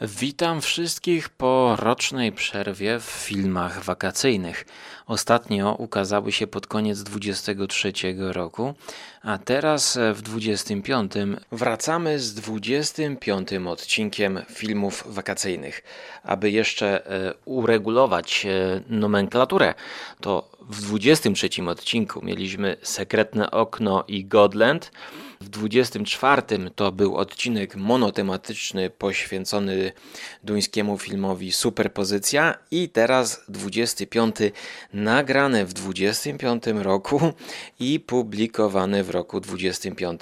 Witam wszystkich po rocznej przerwie w filmach wakacyjnych. Ostatnio ukazały się pod koniec 23 roku, a teraz w 25 wracamy z 25 odcinkiem filmów wakacyjnych. Aby jeszcze e, uregulować e, nomenklaturę, to w 23 odcinku mieliśmy Sekretne Okno i Godland. W 24 to był odcinek monotematyczny poświęcony duńskiemu filmowi Superpozycja i teraz 25 nagrane w 25 roku i publikowane w roku 25,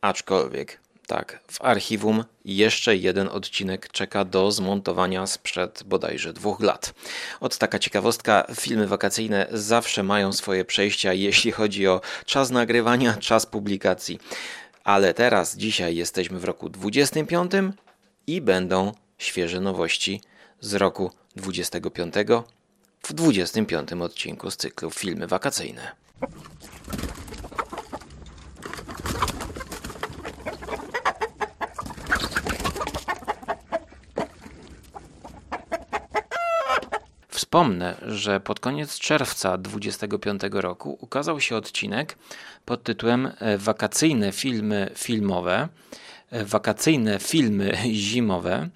aczkolwiek tak, w archiwum jeszcze jeden odcinek czeka do zmontowania sprzed bodajże dwóch lat. Od taka ciekawostka, filmy wakacyjne zawsze mają swoje przejścia, jeśli chodzi o czas nagrywania, czas publikacji. Ale teraz, dzisiaj jesteśmy w roku 25 i będą świeże nowości z roku 25 w 25 odcinku z cyklu Filmy Wakacyjne. Wspomnę, że pod koniec czerwca 2025 roku ukazał się odcinek pod tytułem e, Wakacyjne filmy filmowe, e, wakacyjne filmy zimowe,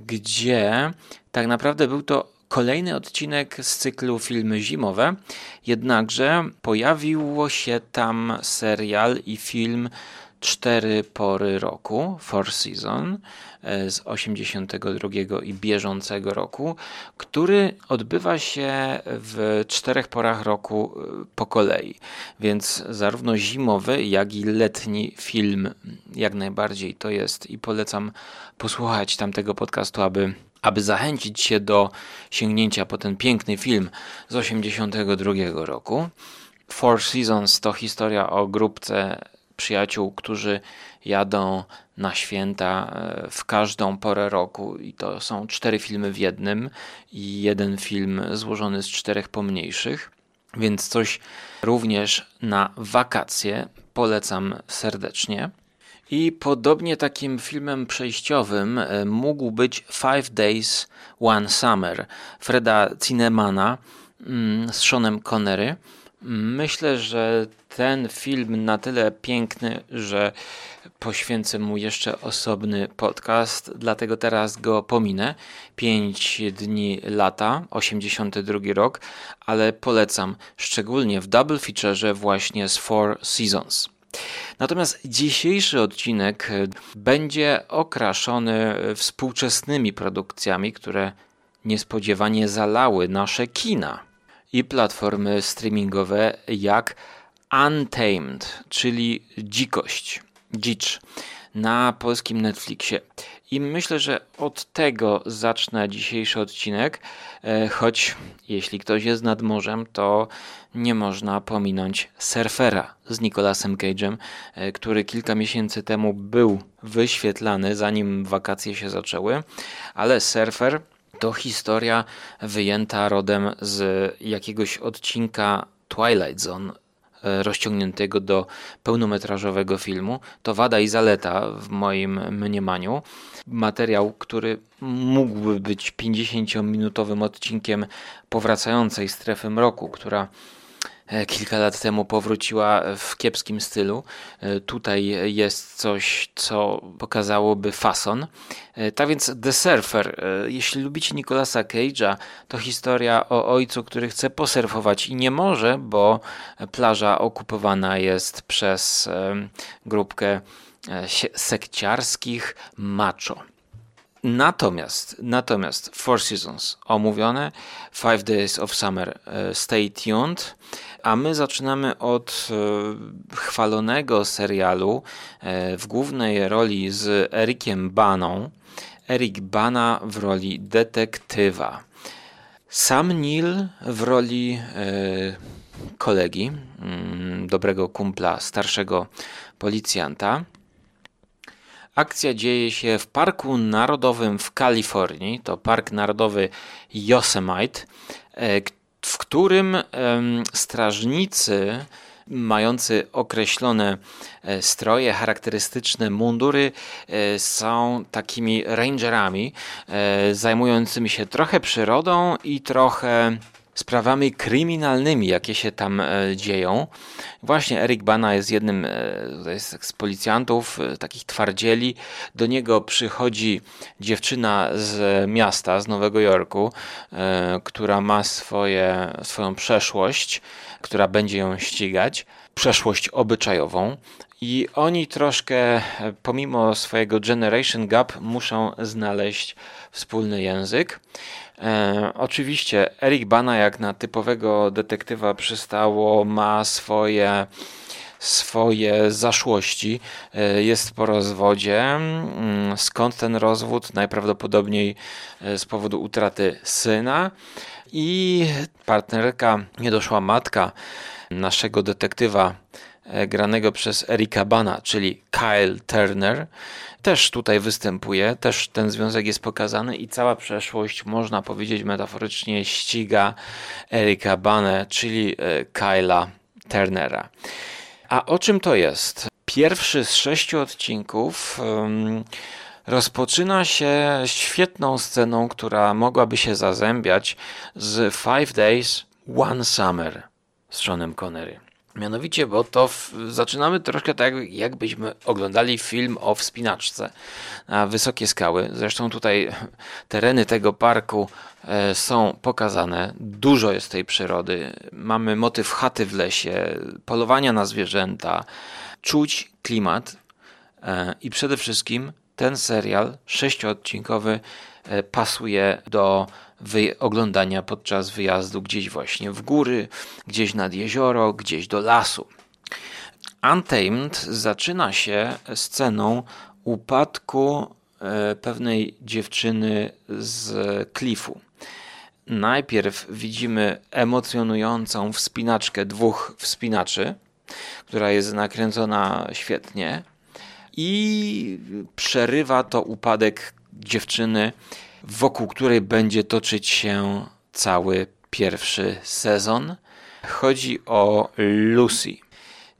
gdzie tak naprawdę był to kolejny odcinek z cyklu filmy zimowe, jednakże pojawiło się tam serial i film cztery pory roku, Four Season, e, z 82 i bieżącego roku, który odbywa się w czterech porach roku e, po kolei. Więc zarówno zimowy, jak i letni film jak najbardziej to jest i polecam posłuchać tamtego podcastu, aby aby zachęcić się do sięgnięcia po ten piękny film z 82 roku. Four Seasons to historia o grupce przyjaciół, którzy jadą na święta e, w każdą porę roku i to są cztery filmy w jednym i jeden film złożony z czterech pomniejszych. Więc coś również na wakacje polecam serdecznie. I podobnie takim filmem przejściowym e, mógł być Five Days One Summer Freda Cinemana mm, z Seanem Connery. Myślę, że ten film na tyle piękny, że poświęcę mu jeszcze osobny podcast, dlatego teraz go pominę. 5 dni lata, 82 rok, ale polecam szczególnie w double feature właśnie z Four Seasons. Natomiast dzisiejszy odcinek będzie okraszony współczesnymi produkcjami, które niespodziewanie zalały nasze kina i platformy streamingowe jak Untamed, czyli dzikość, dzicz na polskim Netflixie. I myślę, że od tego zacznę dzisiejszy odcinek, e, choć jeśli ktoś jest nad morzem, to nie można pominąć Surfera z Nicolasem Cage'em, e, który kilka miesięcy temu był wyświetlany, zanim wakacje się zaczęły, ale Surfer to historia wyjęta rodem z jakiegoś odcinka Twilight Zone rozciągniętego do pełnometrażowego filmu. To wada i zaleta w moim mniemaniu. Materiał, który mógłby być 50-minutowym odcinkiem powracającej strefy mroku, która E, kilka lat temu powróciła w kiepskim stylu. E, tutaj jest coś, co pokazałoby fason. E, tak więc The Surfer, jeśli lubicie Nicolasa Cage'a, to historia o ojcu, który chce posurfować i nie może, bo plaża okupowana jest przez grupkę sekciarskich macho. Natomiast, natomiast Four Seasons omówione, Five Days of Summer, Stay Tuned. A my zaczynamy od e, chwalonego serialu e, w głównej roli z Erikiem Baną. Erik Bana w roli detektywa. Sam Neil w roli e, kolegi, mm, dobrego kumpla, starszego policjanta. Akcja dzieje się w Parku Narodowym w Kalifornii. To Park Narodowy Yosemite, w którym strażnicy mający określone e, stroje, charakterystyczne mundury, e, są takimi rangerami, e, zajmującymi się trochę przyrodą i trochę sprawami kryminalnymi, jakie się tam dzieją. Właśnie Eric Bana jest jednym z policjantów, takich twardzieli. Do niego przychodzi dziewczyna z miasta, z Nowego Jorku, która ma swoje, swoją przeszłość która będzie ją ścigać, przeszłość obyczajową. I oni troszkę, pomimo swojego generation gap, muszą znaleźć wspólny język. E, oczywiście Eric Bana, jak na typowego detektywa przystało, ma swoje swoje zaszłości. E, jest po rozwodzie. Mm, skąd ten rozwód? Najprawdopodobniej e, z powodu utraty syna i partnerka, niedoszła matka naszego detektywa e, granego przez Erika Bana, czyli Kyle Turner, też tutaj występuje, też ten związek jest pokazany i cała przeszłość, można powiedzieć metaforycznie, ściga Erika Bana, czyli e, Kyla Turnera. A o czym to jest? Pierwszy z sześciu odcinków um, rozpoczyna się świetną sceną, która mogłaby się zazębiać z Five Days, One Summer z Seanem Connery. Mianowicie, bo to w, zaczynamy troszkę tak, jakbyśmy oglądali film o wspinaczce na wysokie skały. Zresztą tutaj tereny tego parku e, są pokazane. Dużo jest tej przyrody. Mamy motyw chaty w lesie, polowania na zwierzęta. Czuć klimat e, i przede wszystkim ten serial sześcioodcinkowy e, pasuje do oglądania podczas wyjazdu gdzieś właśnie w góry, gdzieś nad jezioro, gdzieś do lasu. Untamed zaczyna się sceną upadku e, pewnej dziewczyny z klifu. Najpierw widzimy emocjonującą wspinaczkę dwóch wspinaczy, która jest nakręcona świetnie i przerywa to upadek dziewczyny, wokół której będzie toczyć się cały pierwszy sezon. Chodzi o Lucy.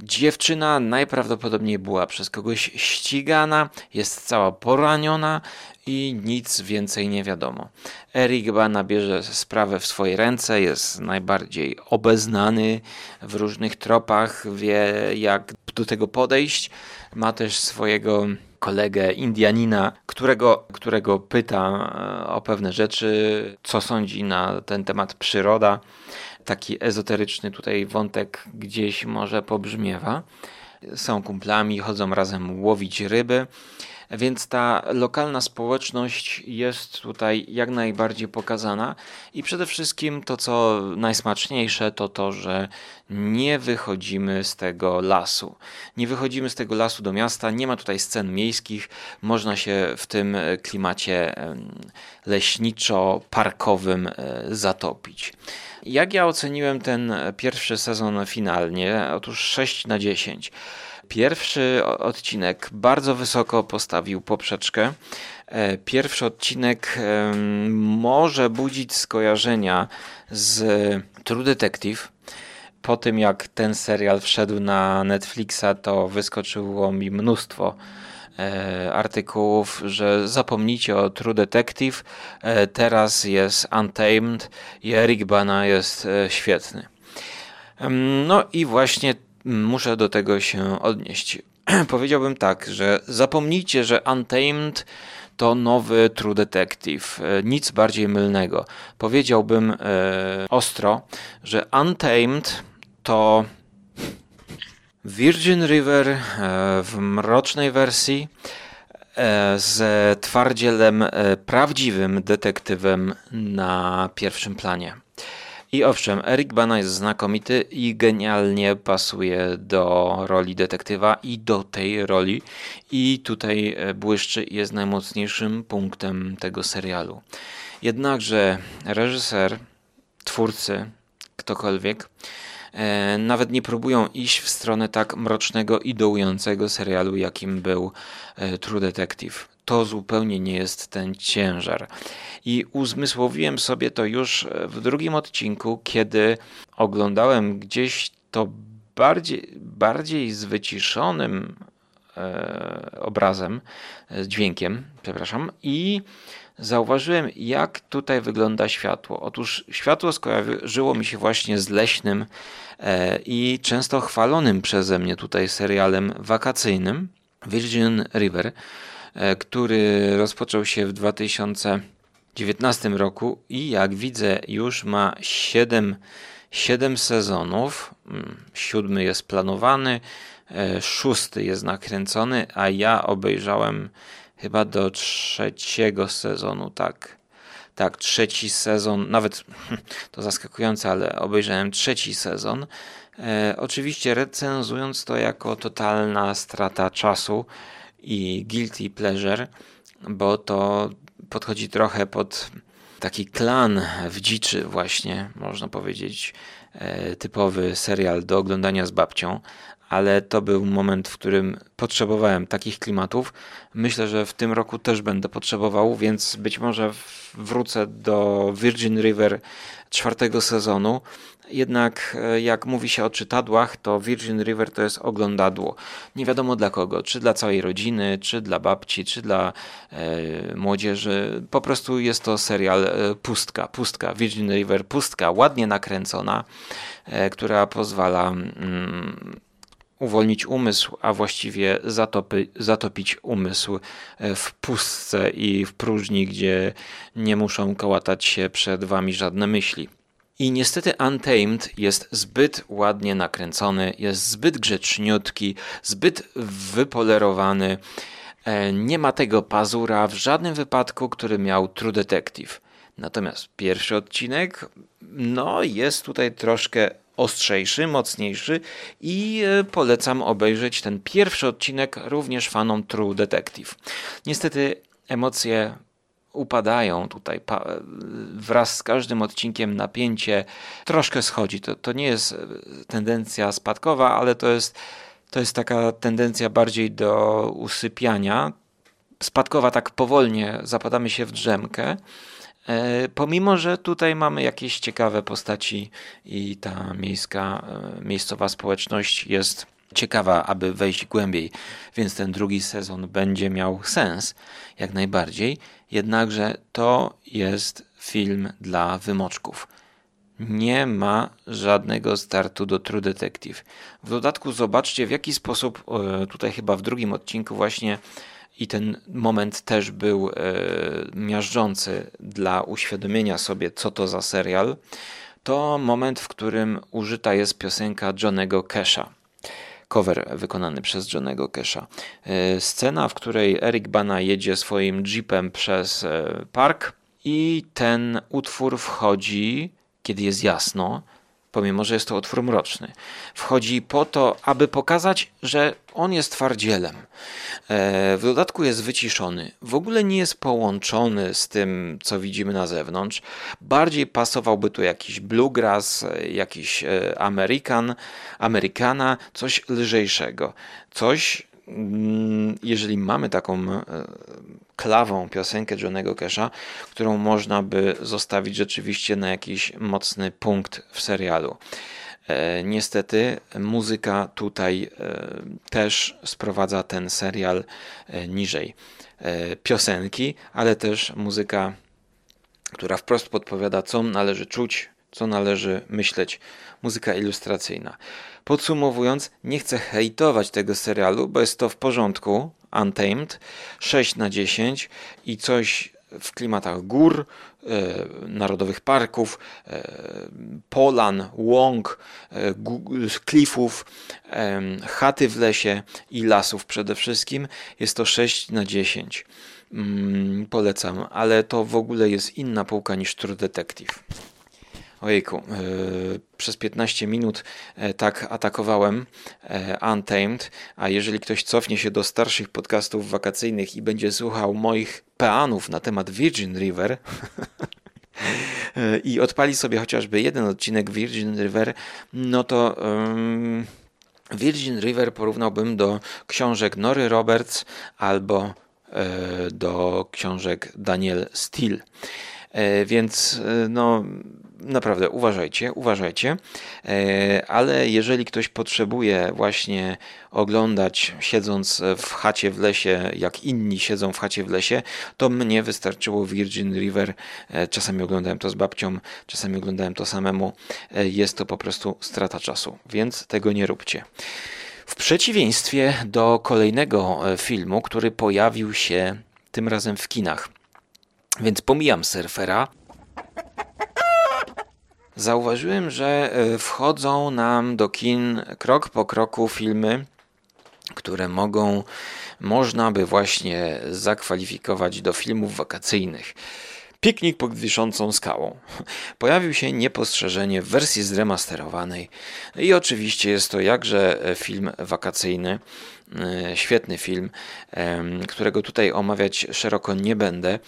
Dziewczyna najprawdopodobniej była przez kogoś ścigana, jest cała poraniona i nic więcej nie wiadomo. Eric Bana bierze sprawę w swoje ręce, jest najbardziej obeznany w różnych tropach, wie jak do tego podejść. Ma też swojego kolegę Indianina, którego, którego pyta e, o pewne rzeczy, co sądzi na ten temat przyroda. Taki ezoteryczny tutaj wątek gdzieś może pobrzmiewa. Są kumplami, chodzą razem łowić ryby. Więc ta lokalna społeczność jest tutaj jak najbardziej pokazana i przede wszystkim to, co najsmaczniejsze, to to, że nie wychodzimy z tego lasu. Nie wychodzimy z tego lasu do miasta, nie ma tutaj scen miejskich, można się w tym klimacie leśniczo-parkowym e, zatopić. Jak ja oceniłem ten pierwszy sezon finalnie? Otóż 6 na 10. Pierwszy odcinek bardzo wysoko postawił poprzeczkę. E, pierwszy odcinek może budzić skojarzenia z True Detective. Po tym jak ten serial wszedł na Netflixa, to wyskoczyło mi mnóstwo e, artykułów, że zapomnijcie o True Detective. E, teraz jest Untamed i Eric Bana jest świetny. No i właśnie muszę do tego się odnieść. Powiedziałbym tak, że zapomnijcie, że Untamed to nowy True Detective. E, nic bardziej mylnego. Powiedziałbym e, ostro, że Untamed to Virgin River e, w mrocznej wersji e, z twardzielem prawdziwym detektywem na pierwszym planie. I owszem, Eric Bana jest znakomity i genialnie pasuje do roli detektywa i do tej roli. I tutaj e, błyszczy jest najmocniejszym punktem tego serialu. Jednakże reżyser, twórcy, ktokolwiek, nawet nie próbują iść w stronę tak mrocznego i dołującego serialu, jakim był e, True Detective to zupełnie nie jest ten ciężar. I uzmysłowiłem sobie to już w drugim odcinku, kiedy oglądałem gdzieś to bardziej, bardziej z wyciszonym e, obrazem, z dźwiękiem, przepraszam, i zauważyłem, jak tutaj wygląda światło. Otóż światło skojarzyło mi się właśnie z leśnym e, i często chwalonym przeze mnie tutaj serialem wakacyjnym Virgin River, e, który rozpoczął się w 2019 roku i jak widzę już ma 7, 7 sezonów. Mm, siódmy jest planowany, e, szósty jest nakręcony, a ja obejrzałem chyba do trzeciego sezonu, tak. Tak, trzeci sezon, nawet to zaskakujące, ale obejrzałem trzeci sezon. E, oczywiście recenzując to jako totalna strata czasu i guilty pleasure, bo to podchodzi trochę pod taki klan w dziczy właśnie, można powiedzieć, e, typowy serial do oglądania z babcią, ale to był moment, w którym potrzebowałem takich klimatów. Myślę, że w tym roku też będę potrzebował, więc być może wrócę do Virgin River czwartego sezonu. Jednak e, jak mówi się o czytadłach, to Virgin River to jest oglądadło. Nie wiadomo dla kogo, czy dla całej rodziny, czy dla babci, czy dla e, młodzieży. Po prostu jest to serial e, pustka, pustka, Virgin River pustka, ładnie nakręcona, e, która pozwala mm, uwolnić umysł, a właściwie zatopy, zatopić umysł e, w pustce i w próżni, gdzie nie muszą kołatać się przed wami żadne myśli. I niestety Untamed jest zbyt ładnie nakręcony, jest zbyt grzeczniutki, zbyt wypolerowany. E, nie ma tego pazura w żadnym wypadku, który miał True Detective. Natomiast pierwszy odcinek, no, jest tutaj troszkę ostrzejszy, mocniejszy i e, polecam obejrzeć ten pierwszy odcinek również fanom True Detective. Niestety emocje upadają tutaj wraz z każdym odcinkiem napięcie troszkę schodzi. To, to nie jest e, tendencja spadkowa, ale to jest, to jest taka tendencja bardziej do usypiania. Spadkowa tak powolnie zapadamy się w drzemkę. E, pomimo, że tutaj mamy jakieś ciekawe postaci i ta miejska, e, miejscowa społeczność jest ciekawa, aby wejść głębiej, więc ten drugi sezon będzie miał sens, jak najbardziej. Jednakże to jest film dla wymoczków. Nie ma żadnego startu do True Detective. W dodatku zobaczcie, w jaki sposób e, tutaj chyba w drugim odcinku właśnie i ten moment też był e, miażdżący dla uświadomienia sobie, co to za serial. To moment, w którym użyta jest piosenka Johnego Kesha cover wykonany przez Johnego Kesha. E, scena, w której Eric Bana jedzie swoim jeepem przez e, park i ten utwór wchodzi, kiedy jest jasno, pomimo że jest to utwór mroczny. Wchodzi po to, aby pokazać, że on jest twardzielem. E, w dodatku jest wyciszony. W ogóle nie jest połączony z tym, co widzimy na zewnątrz. Bardziej pasowałby tu jakiś bluegrass, jakiś e, American, Amerykana, coś lżejszego. Coś, jeżeli mamy taką e, klawą piosenkę Johnego Casha, którą można by zostawić rzeczywiście na jakiś mocny punkt w serialu. E, niestety muzyka tutaj e, też sprowadza ten serial niżej. Piosenki, ale też muzyka, która wprost podpowiada, co należy czuć, co należy myśleć. Muzyka ilustracyjna. Podsumowując, nie chcę hejtować tego serialu, bo jest to w porządku, Untamed, 6 na 10 i coś w klimatach gór, e, narodowych parków, e, polan, łąk, e, klifów, chaty w lesie i lasów przede wszystkim. Jest to 6 na 10. Mm, polecam, ale to w ogóle jest inna półka niż True Detective. Ojejku, yy, przez 15 minut yy, tak atakowałem yy, Untamed, a jeżeli ktoś cofnie się do starszych podcastów wakacyjnych i będzie słuchał moich peanów na temat Virgin River i odpali sobie chociażby jeden odcinek Virgin River, no to Virgin River porównałbym do książek Nory Roberts albo do książek Daniel Steele. Więc no naprawdę uważajcie, uważajcie, e, ale jeżeli ktoś potrzebuje właśnie oglądać siedząc w chacie w lesie, jak inni siedzą w chacie w lesie, to mnie wystarczyło Virgin River. E, czasami oglądałem to z babcią, czasami oglądałem to samemu. E, jest to po prostu strata czasu, więc tego nie róbcie. W przeciwieństwie do kolejnego filmu, który pojawił się tym razem w kinach. Więc pomijam surfera zauważyłem, że e, wchodzą nam do kin krok po kroku filmy, które mogą, można by właśnie zakwalifikować do filmów wakacyjnych. Piknik pod wiszącą skałą. Pojawił się niepostrzeżenie w wersji zremasterowanej i oczywiście jest to jakże e, film wakacyjny. E, świetny film, którego tutaj omawiać szeroko nie będę,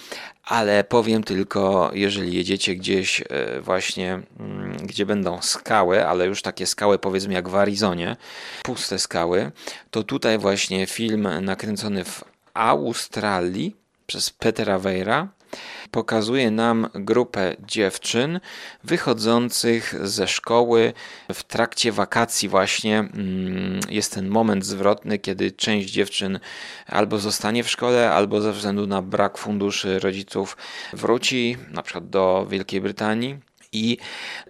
ale powiem tylko, jeżeli jedziecie gdzieś e, właśnie, mm, gdzie będą skały, ale już takie skały powiedzmy jak w Arizonie, puste skały, to tutaj właśnie film nakręcony w Australii przez Petera Weira Pokazuje nam grupę dziewczyn wychodzących ze szkoły w trakcie wakacji właśnie mm, jest ten moment zwrotny, kiedy część dziewczyn albo zostanie w szkole, albo ze względu na brak funduszy rodziców wróci na przykład do Wielkiej Brytanii i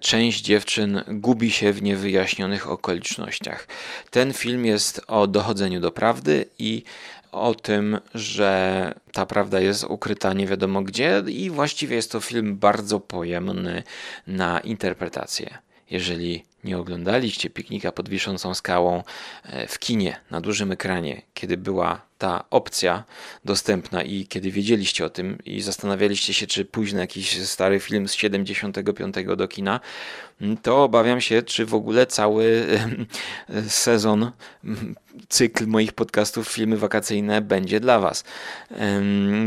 część dziewczyn gubi się w niewyjaśnionych okolicznościach. Ten film jest o dochodzeniu do prawdy i o tym, że ta prawda jest ukryta nie wiadomo gdzie, i właściwie jest to film bardzo pojemny na interpretację. Jeżeli nie oglądaliście piknika pod wiszącą skałą e, w kinie na dużym ekranie, kiedy była ta opcja dostępna i kiedy wiedzieliście o tym i zastanawialiście się, czy pójść na jakiś stary film z 75 do kina, to obawiam się, czy w ogóle cały sezon, cykl moich podcastów, filmy wakacyjne będzie dla Was.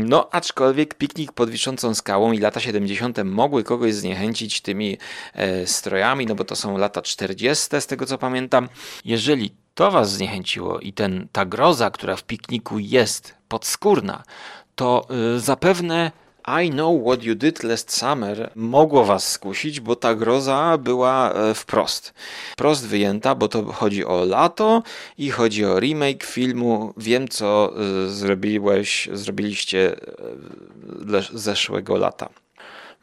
No, aczkolwiek piknik pod wiszącą skałą i lata 70. mogły kogoś zniechęcić tymi e, strojami, no bo to są lata 40. z tego co pamiętam. Jeżeli to was zniechęciło i ten, ta groza, która w pikniku jest podskórna, to y, zapewne I Know What You Did Last Summer mogło was skusić, bo ta groza była e, wprost. Wprost wyjęta, bo to chodzi o lato i chodzi o remake filmu Wiem, co e, zrobiłeś, zrobiliście e, zeszłego lata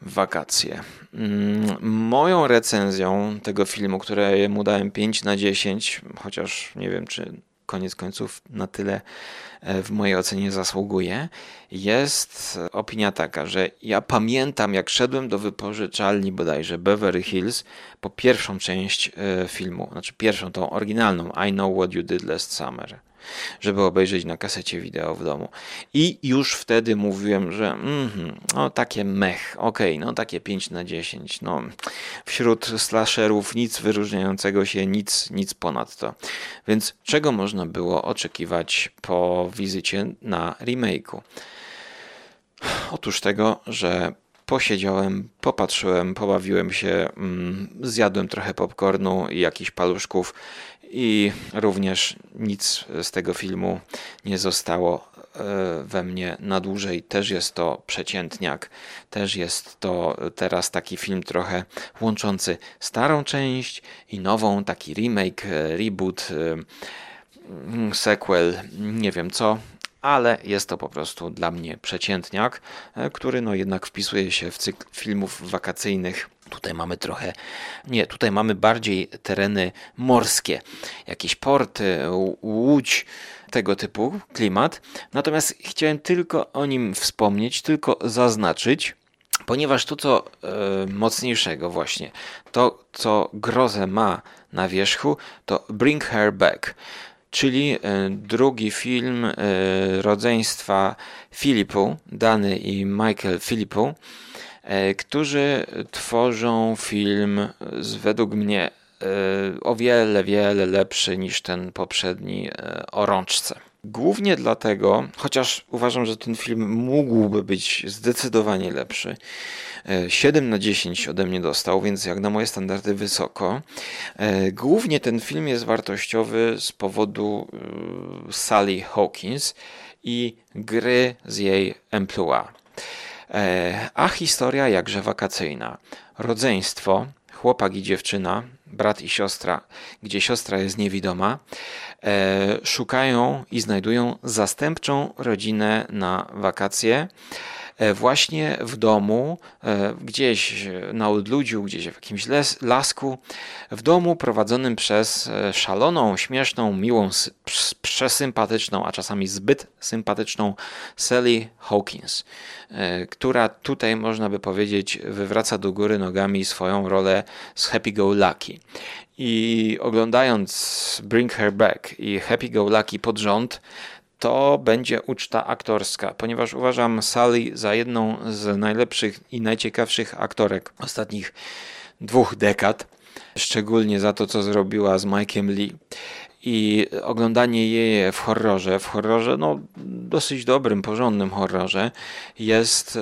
wakacje. Mm, moją recenzją tego filmu, któremu dałem 5 na 10, chociaż nie wiem, czy koniec końców na tyle e, w mojej ocenie zasługuje, jest opinia taka, że ja pamiętam, jak szedłem do wypożyczalni bodajże Beverly Hills po pierwszą część e, filmu, znaczy pierwszą, tą oryginalną I Know What You Did Last Summer żeby obejrzeć na kasecie wideo w domu. I już wtedy mówiłem, że mm, no takie mech, okej, okay, no takie 5 na 10, no wśród slasherów nic wyróżniającego się, nic, nic ponadto. Więc czego można było oczekiwać po wizycie na remake'u? Otóż tego, że posiedziałem, popatrzyłem, pobawiłem się, mm, zjadłem trochę popcornu i jakichś paluszków i również nic z tego filmu nie zostało e, we mnie na dłużej. Też jest to przeciętniak, też jest to teraz taki film trochę łączący starą część i nową, taki remake, e, reboot, e, sequel, nie wiem co, ale jest to po prostu dla mnie przeciętniak, który no jednak wpisuje się w cykl filmów wakacyjnych. Tutaj mamy trochę, nie, tutaj mamy bardziej tereny morskie, jakieś porty, łódź, tego typu klimat. Natomiast chciałem tylko o nim wspomnieć, tylko zaznaczyć, ponieważ to, co e, mocniejszego właśnie, to, co grozę ma na wierzchu, to Bring Her Back czyli e, drugi film e, rodzeństwa Filipu, Dany i Michael Filipu, E, którzy tworzą film z, według mnie o wiele, wiele lepszy niż ten poprzedni o rączce. Głównie dlatego, chociaż uważam, że ten film mógłby być zdecydowanie lepszy. 7 na 10 ode mnie dostał, więc jak na moje standardy wysoko. Głównie ten film jest wartościowy z powodu Sally Hawkins i gry z jej emploi. A historia jakże wakacyjna. Rodzeństwo, chłopak i dziewczyna, brat i siostra, gdzie siostra jest niewidoma, szukają i znajdują zastępczą rodzinę na wakacje. E, właśnie w domu, e, gdzieś na odludziu, gdzieś w jakimś les, lasku, w domu prowadzonym przez e, szaloną, śmieszną, miłą, przesympatyczną, a czasami zbyt sympatyczną Sally Hawkins, która tutaj można by powiedzieć wywraca do góry nogami swoją rolę z Happy Go Lucky. I oglądając Bring Her Back i Happy Go Lucky pod rząd, to będzie uczta aktorska, ponieważ uważam Sally za jedną z najlepszych i najciekawszych aktorek ostatnich dwóch dekad, szczególnie za to, co zrobiła z Mike'em Lee. I oglądanie jej w horrorze, w horrorze, no dosyć dobrym, porządnym horrorze, jest,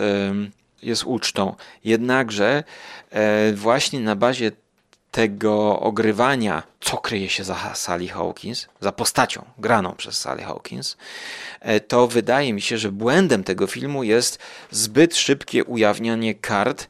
jest ucztą. Jednakże e, właśnie na bazie tego ogrywania, co kryje się za Sally Hawkins, za postacią graną przez Sally Hawkins, e, to wydaje mi się, że błędem tego filmu jest zbyt szybkie ujawnianie kart e,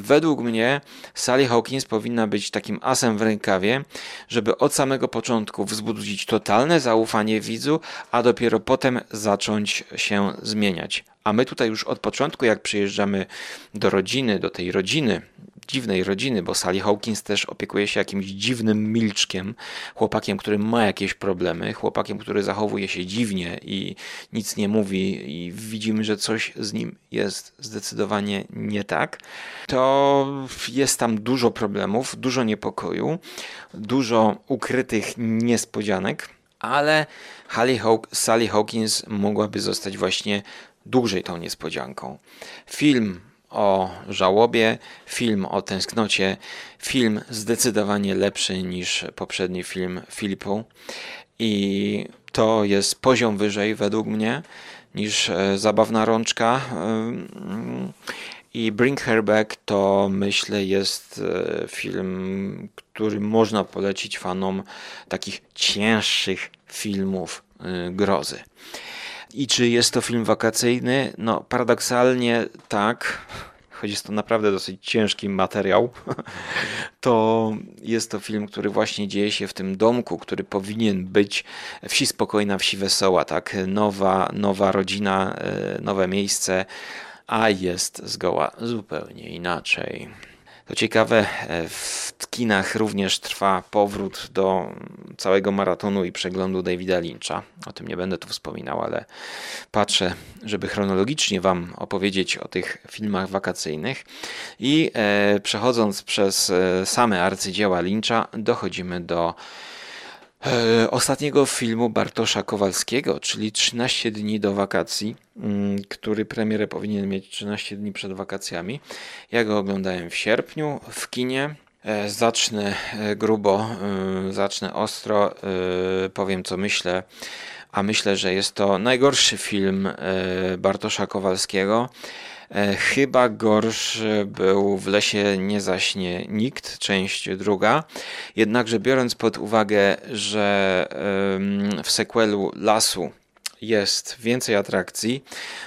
według mnie Sally Hawkins powinna być takim asem w rękawie, żeby od samego początku wzbudzić totalne zaufanie widzu, a dopiero potem zacząć się zmieniać. A my tutaj już od początku, jak przyjeżdżamy do rodziny, do tej rodziny, dziwnej rodziny, bo Sally Hawkins też opiekuje się jakimś dziwnym milczkiem, chłopakiem, który ma jakieś problemy, chłopakiem, który zachowuje się dziwnie i nic nie mówi i widzimy, że coś z nim jest zdecydowanie nie tak, to jest tam dużo problemów, dużo niepokoju, dużo ukrytych niespodzianek, ale Sally Hawkins mogłaby zostać właśnie dłużej tą niespodzianką. Film o żałobie, film o tęsknocie, film zdecydowanie lepszy niż poprzedni film Filipu i to jest poziom wyżej według mnie niż e, Zabawna Rączka i Bring Her Back to myślę jest e, film, który można polecić fanom takich cięższych filmów e, grozy. I czy jest to film wakacyjny? No, paradoksalnie tak, choć jest to naprawdę dosyć ciężki materiał, to jest to film, który właśnie dzieje się w tym domku, który powinien być wsi spokojna, wsi wesoła, tak? Nowa, nowa rodzina, e, nowe miejsce, a jest zgoła zupełnie inaczej. To ciekawe, e, w kinach również trwa powrót do całego maratonu i przeglądu Davida Lyncha. O tym nie będę tu wspominał, ale patrzę, żeby chronologicznie Wam opowiedzieć o tych filmach wakacyjnych. I e, przechodząc przez e, same arcydzieła Lyncha, dochodzimy do ostatniego filmu Bartosza Kowalskiego, czyli 13 dni do wakacji, mm, który premierę powinien mieć 13 dni przed wakacjami. Ja go oglądałem w sierpniu w kinie. E, zacznę e, grubo, zacznę ostro, powiem co myślę, a myślę, że jest to najgorszy film Bartosza Kowalskiego. E, chyba gorszy był w lesie nie zaśnie nikt, część druga. Jednakże biorąc pod uwagę, że w sequelu Lasu jest więcej atrakcji,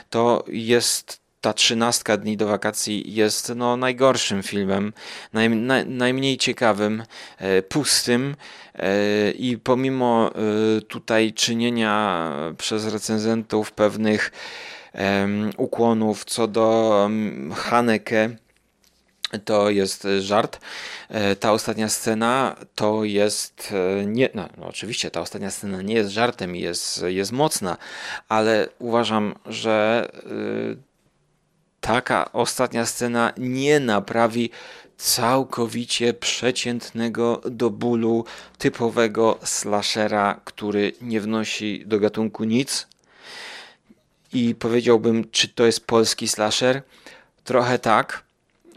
to jest ta trzynastka dni do wakacji jest no, najgorszym filmem, naj, naj, najmniej ciekawym, e, pustym e, i pomimo e, tutaj czynienia przez recenzentów pewnych ukłonów co do Haneke. To jest żart. E, ta ostatnia scena to jest e, nie, no, no, oczywiście ta ostatnia scena nie jest żartem, jest, jest mocna, ale uważam, że taka ostatnia scena nie naprawi całkowicie przeciętnego do bólu typowego slashera, który nie wnosi do gatunku nic, i powiedziałbym, czy to jest polski slasher. Trochę tak.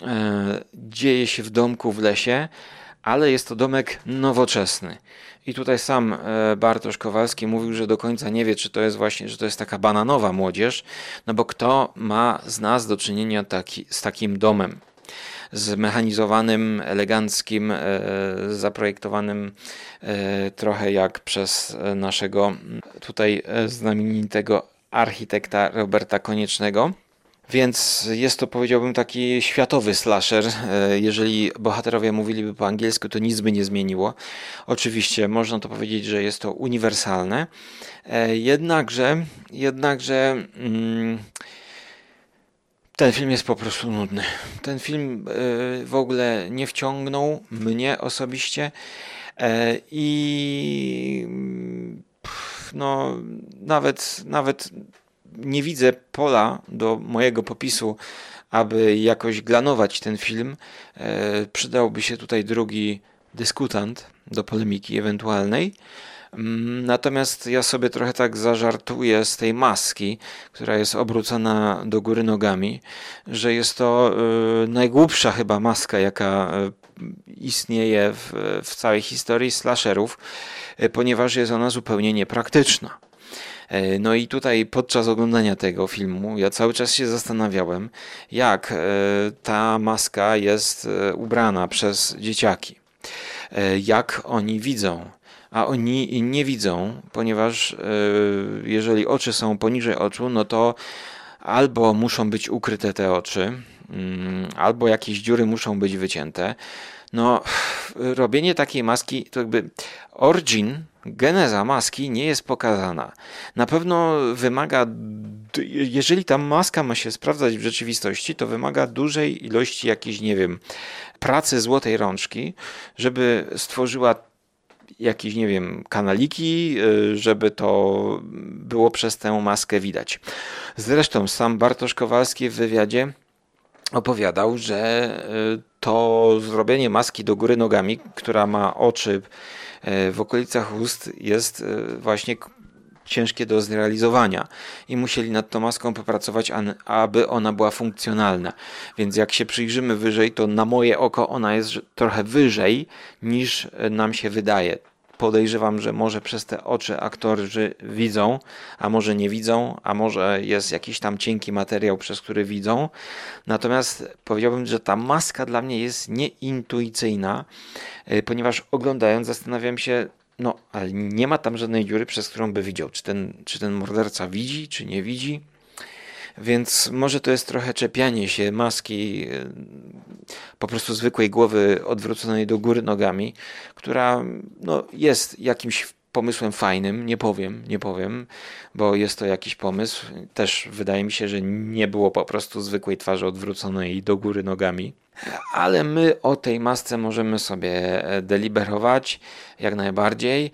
E, dzieje się w domku w lesie, ale jest to domek nowoczesny. I tutaj sam e, Bartosz Kowalski mówił, że do końca nie wie, czy to jest właśnie, że to jest taka bananowa młodzież, no bo kto ma z nas do czynienia taki, z takim domem? zmechanizowanym, eleganckim, e, zaprojektowanym trochę jak przez naszego tutaj znamienitego architekta Roberta Koniecznego. Więc jest to, powiedziałbym, taki światowy slasher. E, jeżeli bohaterowie mówiliby po angielsku, to nic by nie zmieniło. Oczywiście można to powiedzieć, że jest to uniwersalne. E, jednakże, jednakże mm, ten film jest po prostu nudny. Ten film e, w ogóle nie wciągnął mnie osobiście i no nawet, nawet nie widzę pola do mojego popisu, aby jakoś glanować ten film. E, przydałby się tutaj drugi dyskutant do polemiki ewentualnej. Mm, natomiast ja sobie trochę tak zażartuję z tej maski, która jest obrócona do góry nogami, że jest to y, najgłupsza chyba maska, jaka e, istnieje w, w całej historii slasherów, ponieważ jest ona zupełnie niepraktyczna. E, no i tutaj podczas oglądania tego filmu ja cały czas się zastanawiałem, jak e, ta maska jest e, ubrana przez dzieciaki. Jak oni widzą, a oni nie widzą, ponieważ jeżeli oczy są poniżej oczu, no to albo muszą być ukryte te oczy, albo jakieś dziury muszą być wycięte. No, robienie takiej maski to jakby origin geneza maski nie jest pokazana. Na pewno wymaga, jeżeli ta maska ma się sprawdzać w rzeczywistości, to wymaga dużej ilości jakiejś, nie wiem, pracy złotej rączki, żeby stworzyła jakieś, nie wiem, kanaliki, y, żeby to było przez tę maskę widać. Zresztą sam Bartosz Kowalski w wywiadzie opowiadał, że y, to zrobienie maski do góry nogami, która ma oczy E, w okolicach ust jest e, właśnie ciężkie do zrealizowania i musieli nad tą maską popracować, aby ona była funkcjonalna. Więc jak się przyjrzymy wyżej, to na moje oko ona jest trochę wyżej niż nam się wydaje podejrzewam, że może przez te oczy aktorzy widzą, a może nie widzą, a może jest jakiś tam cienki materiał, przez który widzą. Natomiast powiedziałbym, że ta maska dla mnie jest nieintuicyjna, y, ponieważ oglądając zastanawiam się, no, ale nie ma tam żadnej dziury, przez którą by widział, czy ten, czy ten morderca widzi, czy nie widzi. Więc może to jest trochę czepianie się maski y, po prostu zwykłej głowy odwróconej do góry nogami, która no, jest jakimś pomysłem fajnym, nie powiem, nie powiem, bo jest to jakiś pomysł. Też wydaje mi się, że nie było po prostu zwykłej twarzy odwróconej do góry nogami. Ale my o tej masce możemy sobie e, deliberować jak najbardziej.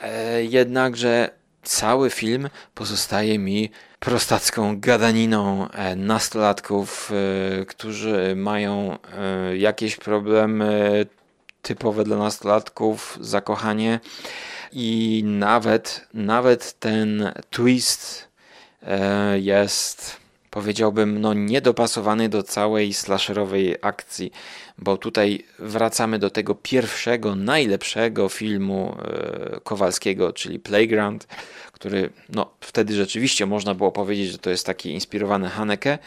E, jednakże cały film pozostaje mi prostacką gadaniną e, nastolatków, e, którzy mają e, jakieś problemy typowe dla nastolatków, zakochanie. I nawet, nawet ten twist jest powiedziałbym, no niedopasowany do całej slasherowej akcji, bo tutaj wracamy do tego pierwszego, najlepszego filmu Kowalskiego, czyli Playground, który no, wtedy rzeczywiście można było powiedzieć, że to jest taki inspirowany Haneke.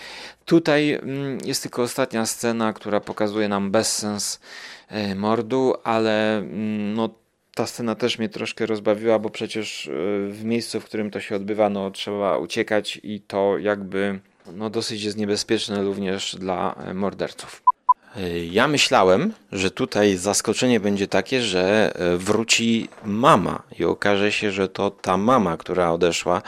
Tutaj mm, jest tylko ostatnia scena, która pokazuje nam bezsens e, mordu, ale mm, no, ta scena też mnie troszkę rozbawiła, bo przecież e, w miejscu, w którym to się odbywa, no, trzeba uciekać i to jakby no, dosyć jest niebezpieczne również dla e, morderców. E, ja myślałem, że tutaj zaskoczenie będzie takie, że e, wróci mama i okaże się, że to ta mama, która odeszła,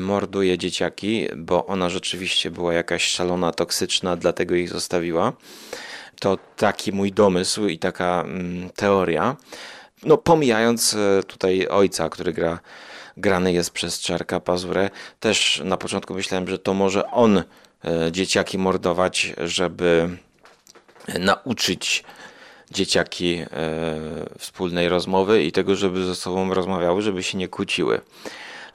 morduje dzieciaki, bo ona rzeczywiście była jakaś szalona, toksyczna, dlatego ich zostawiła. To taki mój domysł i taka mm, teoria. No, pomijając tutaj ojca, który gra grany jest przez Czarka Pazurę. Też na początku myślałem, że to może on dzieciaki mordować, żeby nauczyć dzieciaki e, wspólnej rozmowy i tego, żeby ze sobą rozmawiały, żeby się nie kłóciły.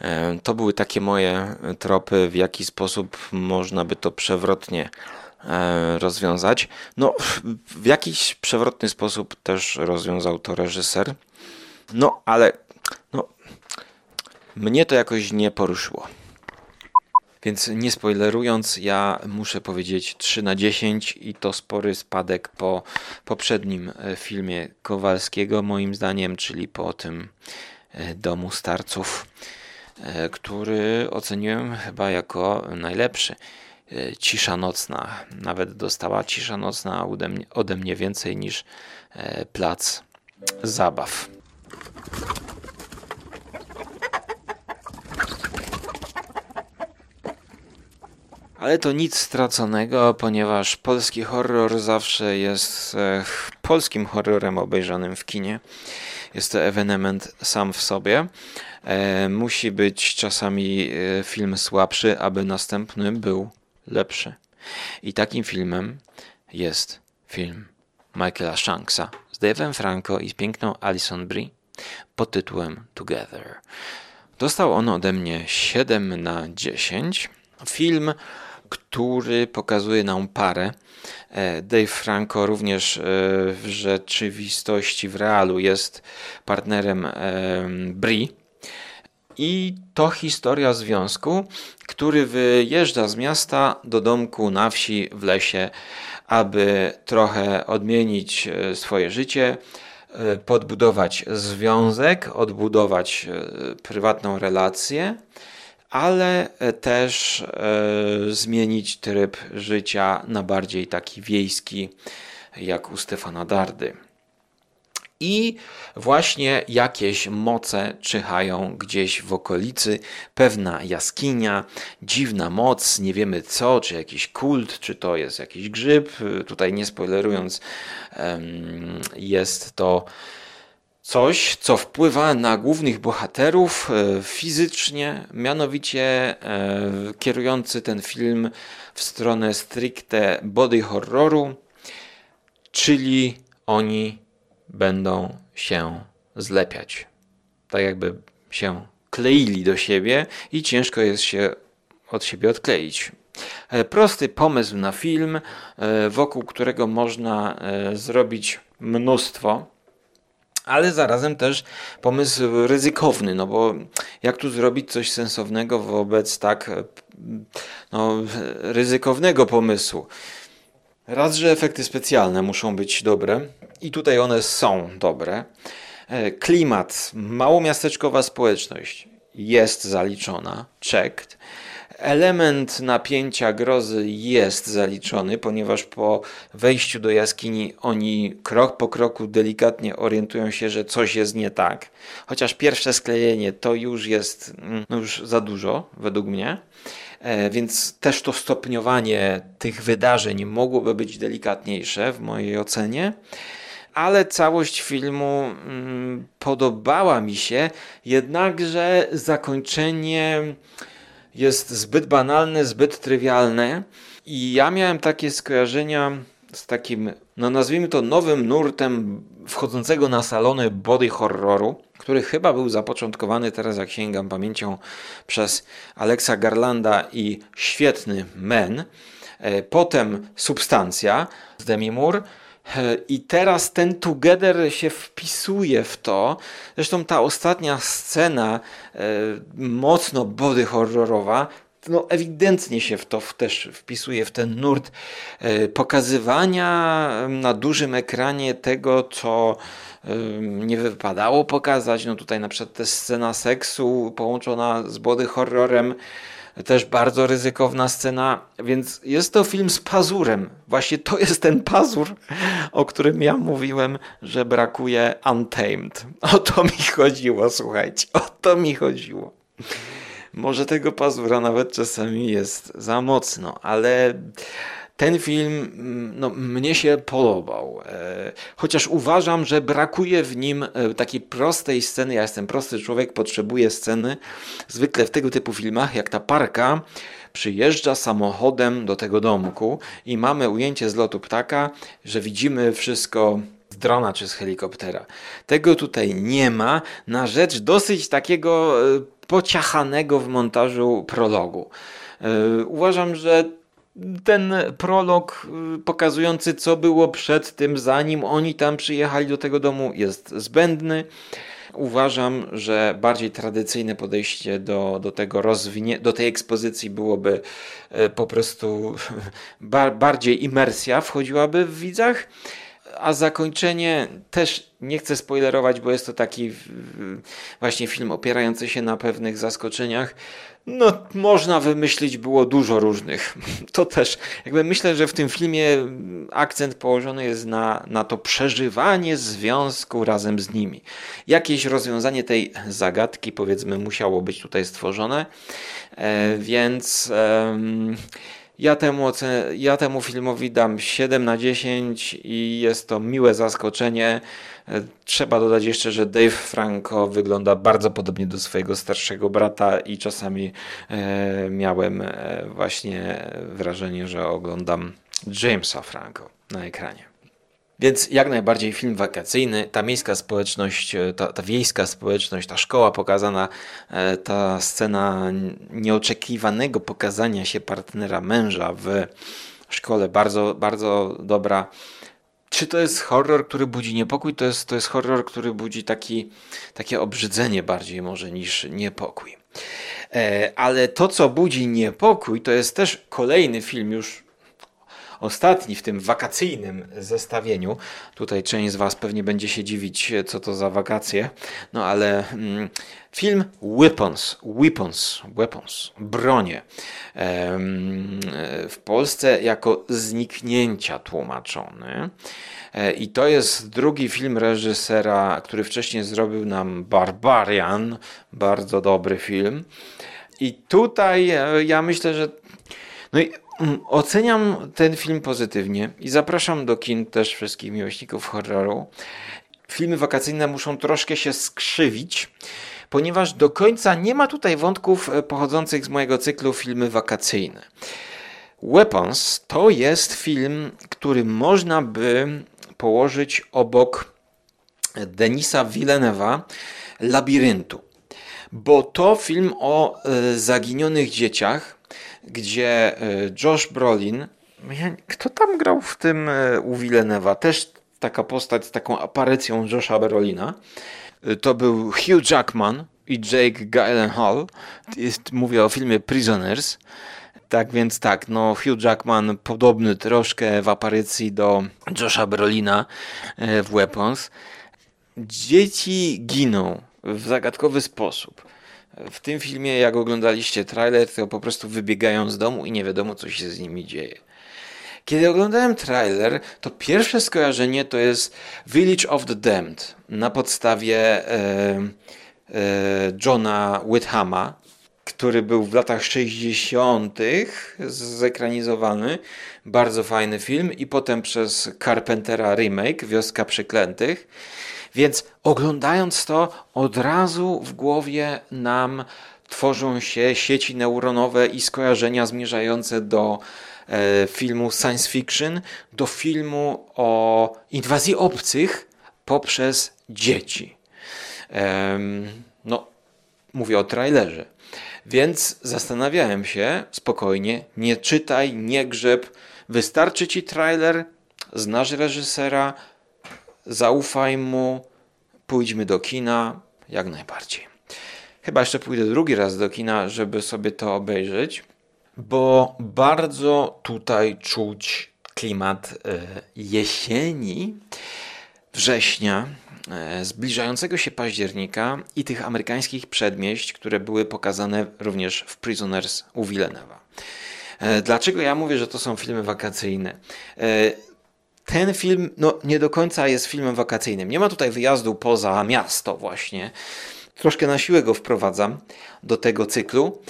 E, to były takie moje tropy, w jaki sposób można by to przewrotnie rozwiązać. No, w jakiś przewrotny sposób też rozwiązał to reżyser. No, ale no, mnie to jakoś nie poruszyło. Więc nie spoilerując, ja muszę powiedzieć 3 na 10 i to spory spadek po poprzednim e, filmie Kowalskiego, moim zdaniem, czyli po tym e, Domu Starców, e, który oceniłem chyba jako najlepszy. cisza nocna. Nawet dostała cisza nocna ode mnie, ode mnie więcej niż plac zabaw. Ale to nic straconego, ponieważ polski horror zawsze jest e, polskim horrorem obejrzanym w kinie. Jest to ewenement sam w sobie. E, musi być czasami e, film słabszy, aby następny był lepszy. I takim filmem jest film Michaela Shanksa z Dave'em Franco i z piękną Alison Brie pod tytułem Together. Dostał on ode mnie 7 na 10. Film który pokazuje nam parę. E, Dave Franco również e, w rzeczywistości, w realu jest partnerem e, Bri. I to historia związku, który wyjeżdża z miasta do domku na wsi w lesie, aby trochę odmienić swoje życie, podbudować związek, odbudować prywatną relację ale e, też e, zmienić tryb życia na bardziej taki wiejski, jak u Stefana Dardy. I właśnie jakieś moce czyhają gdzieś w okolicy, pewna jaskinia, dziwna moc, nie wiemy co, czy jakiś kult, czy to jest jakiś grzyb. Tutaj nie spoilerując, jest to coś, co wpływa na głównych bohaterów e, fizycznie, mianowicie e, kierujący ten film w stronę stricte body horroru, czyli oni będą się zlepiać. Tak jakby się kleili do siebie i ciężko jest się od siebie odkleić. E, prosty pomysł na film, wokół którego można zrobić mnóstwo ale zarazem też pomysł ryzykowny, no bo jak tu zrobić coś sensownego wobec tak no, ryzykownego pomysłu? Raz, że efekty specjalne muszą być dobre i tutaj one są dobre. E, klimat, małomiasteczkowa społeczność jest zaliczona, checked. Element napięcia, grozy jest zaliczony, ponieważ po wejściu do jaskini oni krok po kroku delikatnie orientują się, że coś jest nie tak. Chociaż pierwsze sklejenie to już jest mm, no już za dużo, według mnie. E, więc też to stopniowanie tych wydarzeń mogłoby być delikatniejsze w mojej ocenie ale całość filmu mm, podobała mi się, jednakże zakończenie jest zbyt banalne, zbyt trywialne i ja miałem takie skojarzenia z takim, no nazwijmy to nowym nurtem wchodzącego na salony body horroru, który chyba był zapoczątkowany teraz, jak sięgam pamięcią, przez Alexa Garlanda i świetny Men. E, potem Substancja z Demi Moore i teraz ten Together się wpisuje w to. Zresztą ta ostatnia scena, e, mocno body horrorowa, no ewidentnie się w to też wpisuje w ten nurt e, pokazywania na dużym ekranie tego, co e, nie wypadało pokazać. No tutaj na przykład ta scena seksu połączona z body horrorem też bardzo ryzykowna scena, więc jest to film z pazurem. Właśnie to jest ten pazur, o którym ja mówiłem, że brakuje Untamed. O to mi chodziło, słuchajcie, o to mi chodziło. Może tego pazura nawet czasami jest za mocno, ale ten film mm, no, mnie się podobał. E, chociaż uważam, że brakuje w nim e, takiej prostej sceny. Ja jestem prosty człowiek, potrzebuję sceny. Zwykle w tego typu filmach, jak ta parka przyjeżdża samochodem do tego domku i mamy ujęcie z lotu ptaka, że widzimy wszystko z drona czy z helikoptera. Tego tutaj nie ma na rzecz dosyć takiego e, pociachanego w montażu prologu. Uważam, że ten prolog y, pokazujący, co było przed tym, zanim oni tam przyjechali do tego domu, jest zbędny. Uważam, że bardziej tradycyjne podejście do, do tego rozwinie, do tej ekspozycji byłoby e, po prostu bardziej imersja wchodziłaby w widzach. a zakończenie też nie chcę spoilerować, bo jest to taki właśnie film opierający się na pewnych zaskoczeniach. No, można wymyślić było dużo różnych. To też, jakby myślę, że w tym filmie akcent położony jest na, na to przeżywanie związku razem z nimi. Jakieś rozwiązanie tej zagadki, powiedzmy, musiało być tutaj stworzone, e, więc. E, ja temu, ja temu filmowi dam 7 na 10 i jest to miłe zaskoczenie. E, trzeba dodać jeszcze, że Dave Franco wygląda bardzo podobnie do swojego starszego brata i czasami e, miałem e, właśnie wrażenie, że oglądam Jamesa Franco na ekranie. Więc jak najbardziej film wakacyjny, ta miejska społeczność, e, ta, ta, wiejska społeczność, ta szkoła pokazana, e, ta scena nieoczekiwanego pokazania się partnera męża w szkole, bardzo, bardzo dobra. Czy to jest horror, który budzi niepokój? To jest, to jest horror, który budzi taki, takie obrzydzenie bardziej może niż niepokój. E, ale to, co budzi niepokój, to jest też kolejny film już ostatni w tym wakacyjnym zestawieniu. Tutaj część z Was pewnie będzie się dziwić, co to za wakacje, no ale mm, film Weapons, Weapons, Weapons, bronie. w Polsce jako zniknięcia tłumaczony. E, I to jest drugi film reżysera, który wcześniej zrobił nam Barbarian, bardzo dobry film. I tutaj e, ja myślę, że no i oceniam ten film pozytywnie i zapraszam do kin też wszystkich miłośników horroru. Filmy wakacyjne muszą troszkę się skrzywić, ponieważ do końca nie ma tutaj wątków e, pochodzących z mojego cyklu filmy wakacyjne. Weapons to jest film, który można by położyć obok Denisa Villeneuve'a Labiryntu, bo to film o e, zaginionych dzieciach, gdzie e, Josh Brolin, kto tam grał w tym e, u Villeneuve'a? Też taka postać z taką aparycją Josha Brolina. E, to był Hugh Jackman i Jake Gyllenhaal. Jest, mówię o filmie Prisoners. Tak więc tak, no Hugh Jackman podobny troszkę w aparycji do Josha Brolina w Weapons. Dzieci giną w zagadkowy sposób. W tym filmie, jak oglądaliście trailer, to po prostu wybiegają z domu i nie wiadomo, co się z nimi dzieje. Kiedy oglądałem trailer, to pierwsze skojarzenie to jest Village of the Damned na podstawie e, e, Johna Whithama, który był w latach 60. zekranizowany. Bardzo fajny film i potem przez Carpentera remake Wioska Przeklętych. Więc oglądając to, od razu w głowie nam tworzą się sieci neuronowe i skojarzenia zmierzające do e, filmu science fiction, do filmu o inwazji obcych poprzez dzieci. No, mówię o trailerze. Więc zastanawiałem się spokojnie, nie czytaj, nie grzeb, wystarczy ci trailer, znasz reżysera, zaufaj mu, pójdźmy do kina, jak najbardziej. Chyba jeszcze pójdę drugi raz do kina, żeby sobie to obejrzeć, bo bardzo tutaj czuć klimat e, jesieni, września, e, zbliżającego się października i tych amerykańskich przedmieść, które były pokazane również w Prisoners u Villeneuve'a. E, dlaczego ja mówię, że to są filmy wakacyjne? Ten film no, nie do końca jest filmem wakacyjnym. Nie ma tutaj wyjazdu poza miasto właśnie. Troszkę na siłę go wprowadzam do tego cyklu,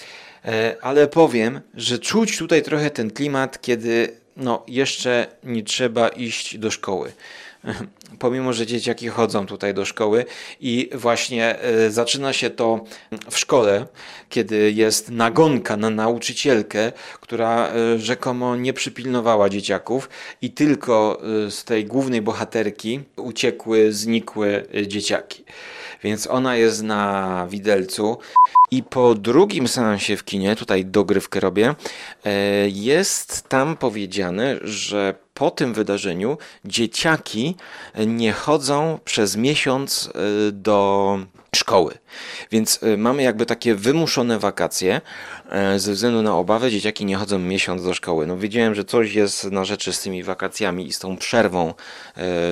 e, ale powiem, że czuć tutaj trochę ten klimat, kiedy no, jeszcze nie trzeba iść do szkoły. pomimo że dzieciaki chodzą tutaj do szkoły i właśnie e, zaczyna się to w szkole, kiedy jest nagonka na nauczycielkę, która e, rzekomo nie przypilnowała dzieciaków i tylko e, z tej głównej bohaterki uciekły, znikły dzieciaki. Więc ona jest na widelcu I po drugim seansie w kinie, tutaj dogrywkę robię, e, jest tam powiedziane, że po tym wydarzeniu dzieciaki nie chodzą przez miesiąc e, do szkoły. Więc y, mamy jakby takie wymuszone wakacje e, ze względu na obawę. Dzieciaki nie chodzą miesiąc do szkoły. No wiedziałem, że coś jest na rzeczy z tymi wakacjami i z tą przerwą e,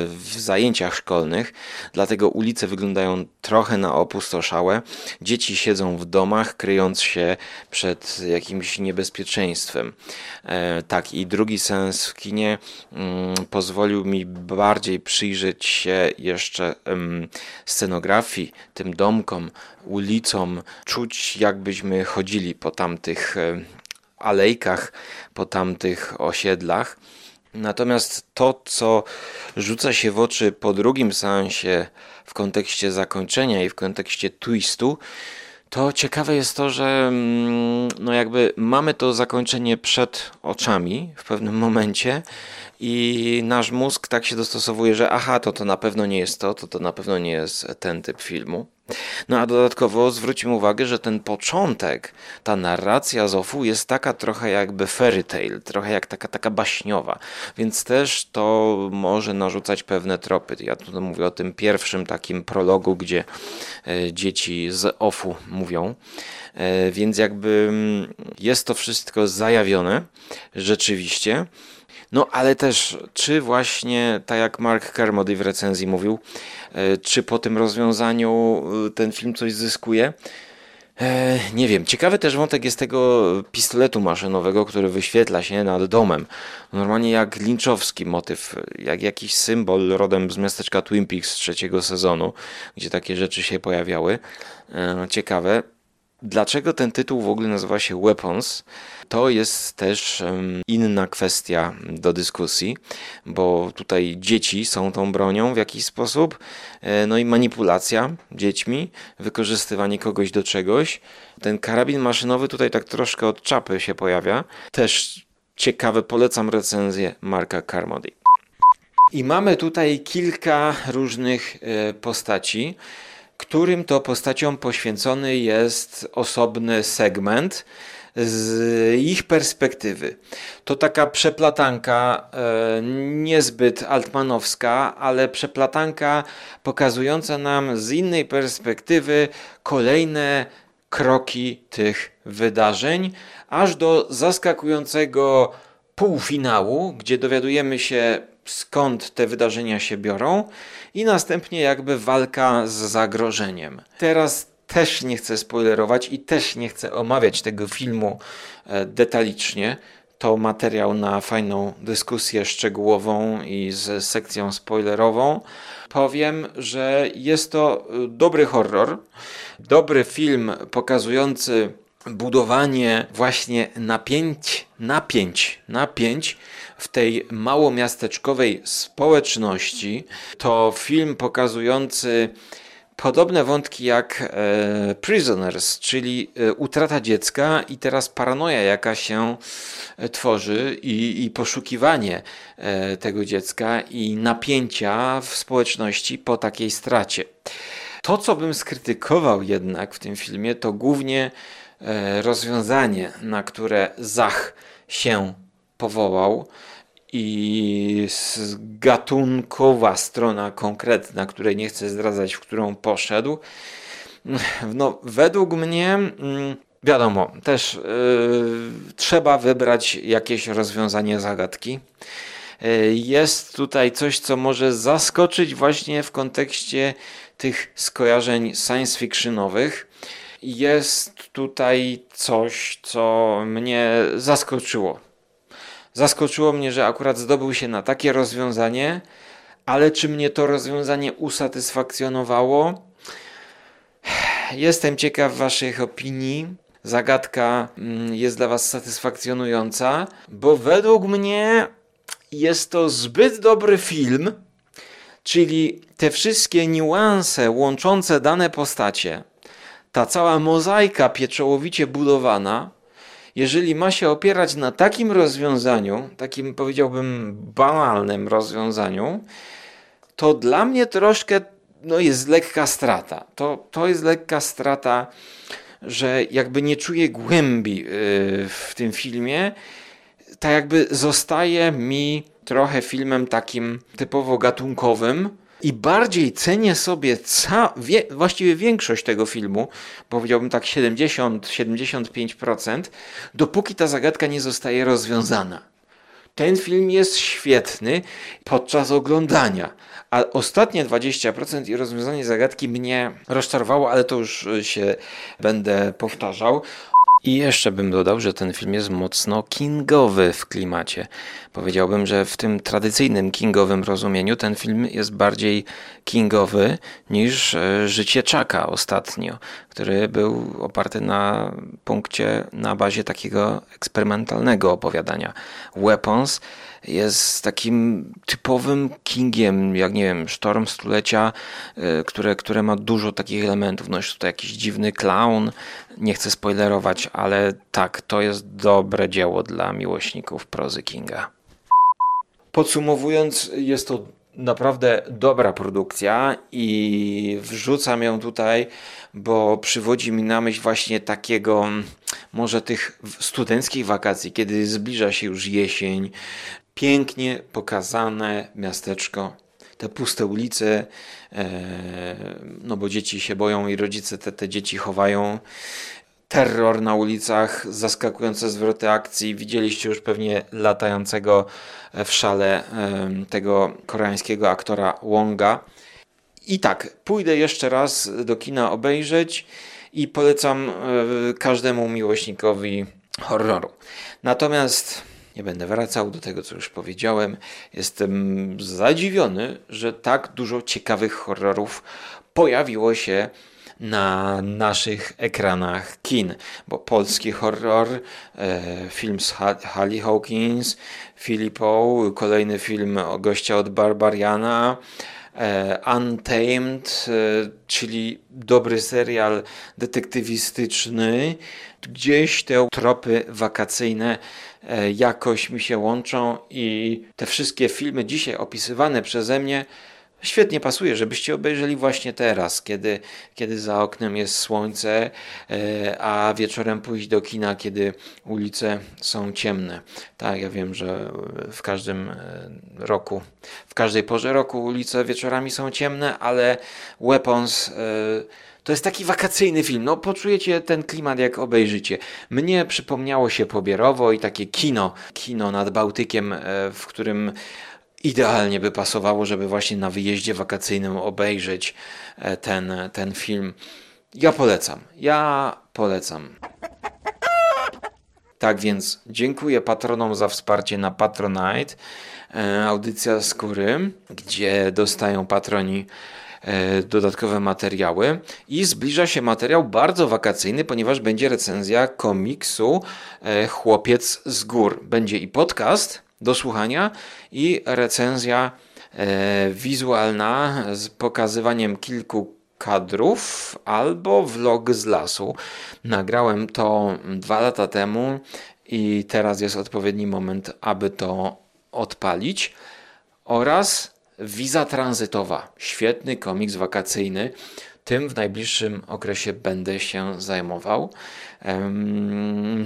w zajęciach szkolnych, dlatego ulice wyglądają trochę na opustoszałe. Dzieci siedzą w domach, kryjąc się przed jakimś niebezpieczeństwem. E, tak, i drugi sens w kinie mm, pozwolił mi bardziej przyjrzeć się jeszcze scenografii, tym domkom, ulicom, czuć jakbyśmy chodzili po tamtych e, alejkach, po tamtych osiedlach. Natomiast to, co rzuca się w oczy po drugim seansie w kontekście zakończenia i w kontekście twistu, to ciekawe jest to, że mm, no jakby mamy to zakończenie przed oczami w pewnym momencie i nasz mózg tak się dostosowuje, że aha, to to na pewno nie jest to, to to na pewno nie jest ten typ filmu. No a dodatkowo zwróćmy uwagę, że ten początek, ta narracja Zofu jest taka trochę jakby fairy tale, trochę jak taka, taka baśniowa, więc też to może narzucać pewne tropy. Ja tu mówię o tym pierwszym takim prologu, gdzie e, dzieci z Ofu mówią, e, więc jakby mm, jest to wszystko zajawione rzeczywiście. No ale też, czy właśnie, tak jak Mark Kermody w recenzji mówił, e, czy po tym rozwiązaniu e, ten film coś zyskuje? E, nie wiem. Ciekawy też wątek jest tego pistoletu maszynowego, który wyświetla się nad domem. Normalnie jak linczowski motyw, jak jakiś symbol rodem z miasteczka Twin Peaks z trzeciego sezonu, gdzie takie rzeczy się pojawiały. Ciekawe. Dlaczego ten tytuł w ogóle nazywa się Weapons? To jest też inna kwestia do dyskusji, bo tutaj dzieci są tą bronią w jakiś sposób, e, no i manipulacja dziećmi, wykorzystywanie kogoś do czegoś. Ten karabin maszynowy tutaj tak troszkę od czapy się pojawia. Też ciekawe, polecam recenzję Marka Carmody. I mamy tutaj kilka różnych e, postaci którym to postaciom poświęcony jest osobny segment z ich perspektywy. To taka przeplatanka e, niezbyt altmanowska, ale przeplatanka pokazująca nam z innej perspektywy kolejne kroki tych wydarzeń, aż do zaskakującego półfinału, gdzie dowiadujemy się skąd te wydarzenia się biorą i następnie jakby walka z zagrożeniem. Teraz też nie chcę spoilerować i też nie chcę omawiać tego filmu e, detalicznie. To materiał na fajną dyskusję szczegółową i z sekcją spoilerową. Powiem, że jest to e, dobry horror, dobry film pokazujący budowanie właśnie napięć, napięć, napięć w tej małomiasteczkowej społeczności. To film pokazujący podobne wątki jak e, Prisoners, czyli e, utrata dziecka i teraz paranoja, jaka się e, tworzy i, i poszukiwanie e, tego dziecka i napięcia w społeczności po takiej stracie. To, co bym skrytykował jednak w tym filmie, to głównie e, rozwiązanie, na które Zach się powołał i gatunkowa strona konkretna, której nie chcę zdradzać, w którą poszedł, no, według mnie, mm, wiadomo, też yy, trzeba wybrać jakieś rozwiązanie zagadki. Yy, jest tutaj coś, co może zaskoczyć właśnie w kontekście tych skojarzeń science fictionowych. Jest tutaj coś, co mnie zaskoczyło Zaskoczyło mnie, że akurat zdobył się na takie rozwiązanie, ale czy mnie to rozwiązanie usatysfakcjonowało? Jestem ciekaw Waszych opinii. Zagadka mm, jest dla Was satysfakcjonująca, bo według mnie jest to zbyt dobry film, czyli te wszystkie niuanse łączące dane postacie, ta cała mozaika pieczołowicie budowana, jeżeli ma się opierać na takim rozwiązaniu, takim powiedziałbym banalnym rozwiązaniu, to dla mnie troszkę no, jest lekka strata. To, to jest lekka strata że jakby nie czuję głębi yy, w tym filmie. Tak jakby zostaje mi trochę filmem takim typowo gatunkowym. I bardziej cenię sobie ca- wie- właściwie większość tego filmu, powiedziałbym tak 70-75%, dopóki ta zagadka nie zostaje rozwiązana. Ten film jest świetny podczas oglądania, a ostatnie 20% i rozwiązanie zagadki mnie rozczarowało, ale to już się będę powtarzał. I jeszcze bym dodał, że ten film jest mocno kingowy w klimacie. Powiedziałbym, że w tym tradycyjnym kingowym rozumieniu ten film jest bardziej kingowy niż e, Życie Czaka ostatnio, który był oparty na punkcie, na bazie takiego eksperymentalnego opowiadania. Weapons jest takim typowym Kingiem, jak nie wiem, Sztorm Stulecia, e, które, które ma dużo takich elementów. No jest tutaj jakiś dziwny clown, nie chcę spoilerować, ale tak, to jest dobre dzieło dla miłośników prozy Kinga. Podsumowując, jest to naprawdę dobra produkcja i wrzucam ją tutaj, bo przywodzi mi na myśl właśnie takiego, może tych studenckich wakacji, kiedy zbliża się już jesień, pięknie pokazane miasteczko, te puste ulice, e, no bo dzieci się boją i rodzice te, te dzieci chowają. Terror na ulicach, zaskakujące zwroty akcji. Widzieliście już pewnie latającego w szale tego koreańskiego aktora Wonga. I tak, pójdę jeszcze raz do kina obejrzeć i polecam e, każdemu miłośnikowi horroru. Natomiast nie będę wracał do tego, co już powiedziałem. Jestem zadziwiony, że tak dużo ciekawych horrorów pojawiło się na naszych ekranach kin, bo polski horror, e, film z Holly Hawkins, Filippo, kolejny film o gościa od Barbariana, e, Untamed, e, czyli dobry serial detektywistyczny. Gdzieś te tropy wakacyjne jakoś mi się łączą i te wszystkie filmy dzisiaj opisywane przeze mnie świetnie pasuje, żebyście obejrzeli właśnie teraz, kiedy, kiedy za oknem jest słońce, e, a wieczorem pójść do kina, kiedy ulice są ciemne. Tak, ja wiem, że w każdym e, roku, w każdej porze roku ulice wieczorami są ciemne, ale Weapons to jest taki wakacyjny film. No, poczujecie ten klimat, jak obejrzycie. Mnie przypomniało się Pobierowo i takie kino, kino nad Bałtykiem, e, w którym idealnie by pasowało, żeby właśnie na wyjeździe wakacyjnym obejrzeć e, ten, ten film. Ja polecam. Ja polecam. Tak więc dziękuję patronom za wsparcie na Patronite. E, audycja Skóry, gdzie dostają patroni dodatkowe materiały i zbliża się materiał bardzo wakacyjny, ponieważ będzie recenzja komiksu e, Chłopiec z gór. Będzie i podcast do słuchania i recenzja e, wizualna z pokazywaniem kilku kadrów albo vlog z lasu. Nagrałem to dwa lata temu i teraz jest odpowiedni moment, aby to odpalić. Oraz Wiza tranzytowa. Świetny komiks wakacyjny. Tym w najbliższym okresie będę się zajmował.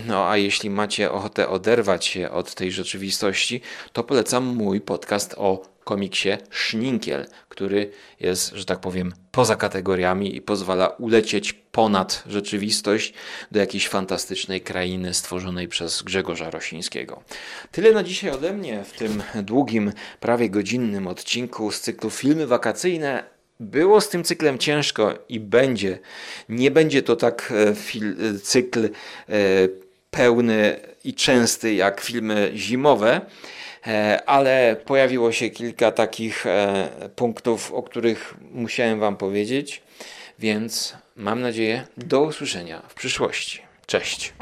No a jeśli macie ochotę oderwać się od tej rzeczywistości, to polecam mój podcast o komiksie Szninkiel, który jest, że tak powiem, poza kategoriami i pozwala ulecieć ponad rzeczywistość do jakiejś fantastycznej krainy stworzonej przez Grzegorza Rosińskiego. Tyle na dzisiaj ode mnie w tym długim, prawie godzinnym odcinku z cyklu Filmy Wakacyjne. Było z tym cyklem ciężko i będzie. Nie będzie to tak e, fil, cykl e, pełny i częsty jak filmy zimowe. E, ale pojawiło się kilka takich e, punktów, o których musiałem Wam powiedzieć, więc mam nadzieję do usłyszenia w przyszłości. Cześć.